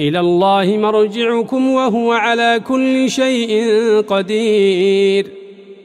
إلى الله مرجعكم وهو على كل شيء قدير.